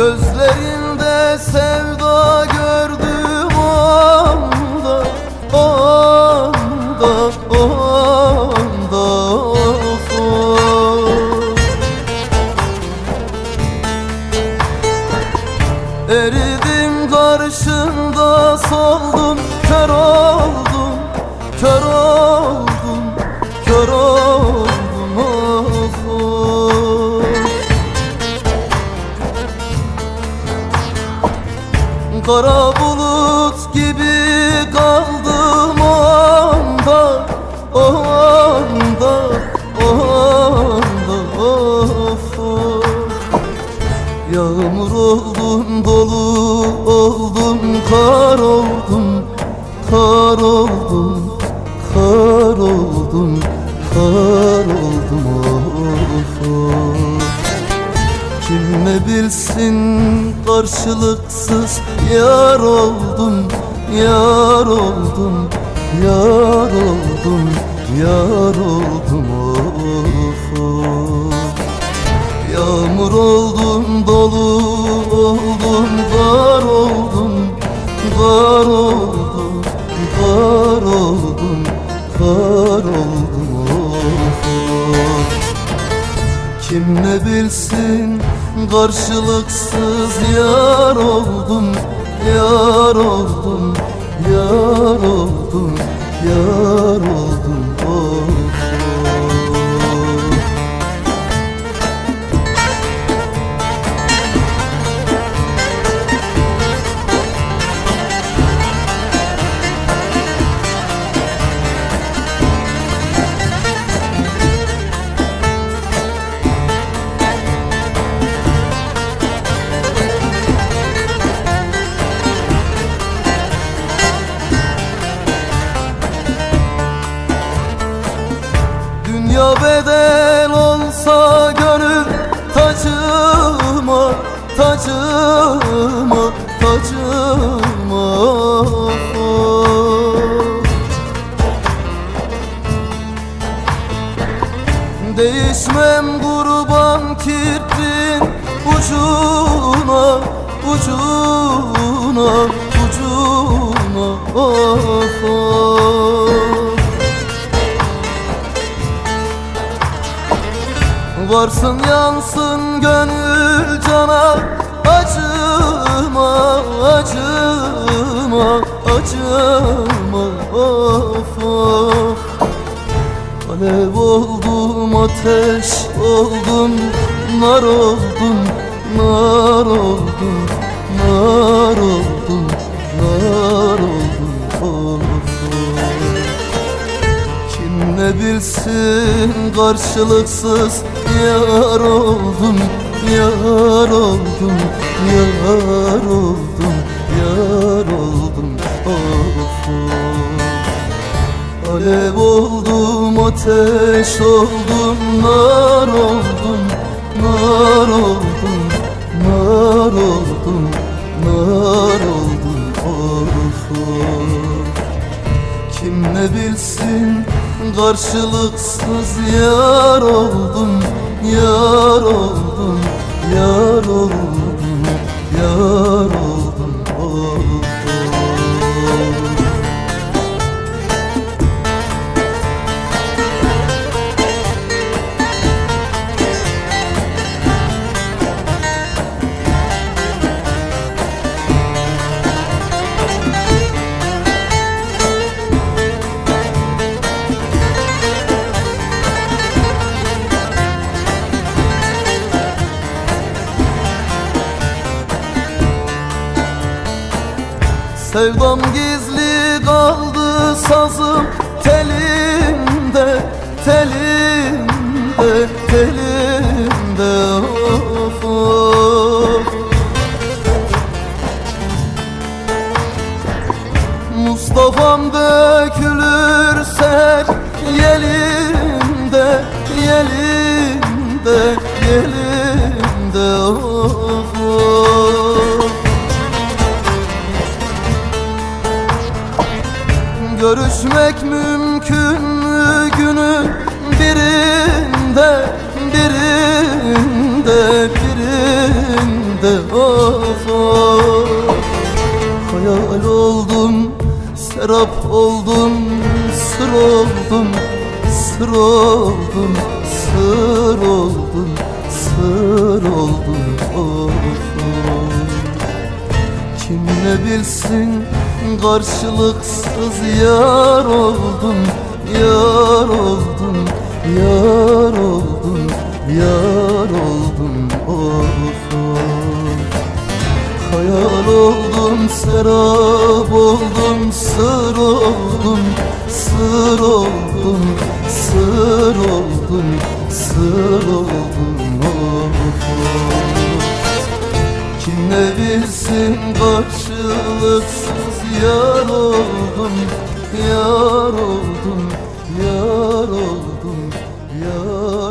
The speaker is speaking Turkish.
Gözlerinde sevda Kara bulut gibi kaldım o anda O anda, o anda of, of. Yağmur oldum, dolu oldum, kar oldum, kar oldum, kar oldum, kar oldum of, of. Kim ne bilsin karşılıksız yar oldum, yar oldum, yar oldum, yar oldum of, of. Yağmur oldum, dolu oldum, kar oldum, kar oldum, kar oldum, kar oldum of, of. Kim ne bilsin karşılıksız yar oldum, yar oldum, yar oldum, yar oldum Değişmem kurban kirpin ucuna, ucuna, ucuna of, of. Varsın yansın gönül cana Acıma, acıma, acıma of. Alev oldum, ateş oldum Nar oldum, nar oldum Nar oldum, nar oldum of. Kim ne bilsin karşılıksız yar oldum, yar oldum, yar oldum, yar oldum of. Alev oldum, ateş oldum, nar oldum, nar oldum, nar oldum, nar oldum of. Kim ne bilsin karşılıksız yar oldum, yar oldum, Sevdam gizli kaldı sazım telimde, telimde, telimde of, of. Mustafa'm dökülürse yelimde, yelimde, yelimde of, of. Görüşmek mümkün mü günün birinde Birinde birinde? Of of. Hayal oldum serap oldum sır oldum Sır oldum sır oldum sır oldum. Of of. Kim ne bilsin karşılıksız yar oldum Yar oldum Yar oldum Yar oldum of. Hayal oldum serap oldum Sır oldum Sır oldum Sır oldum Sır oldum of, of. Kim ne bilsin karşılıksız yar oldum Yar oldum, yar oldum, yar